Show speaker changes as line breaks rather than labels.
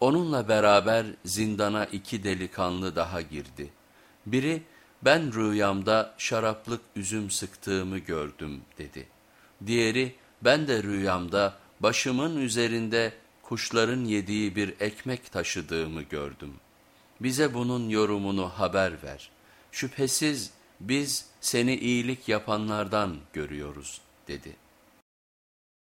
Onunla beraber zindana iki delikanlı daha girdi. Biri ben rüyamda şaraplık üzüm sıktığımı gördüm dedi. Diğeri ben de rüyamda başımın üzerinde kuşların yediği bir ekmek taşıdığımı gördüm. Bize bunun yorumunu haber ver. Şüphesiz biz seni iyilik yapanlardan görüyoruz dedi.''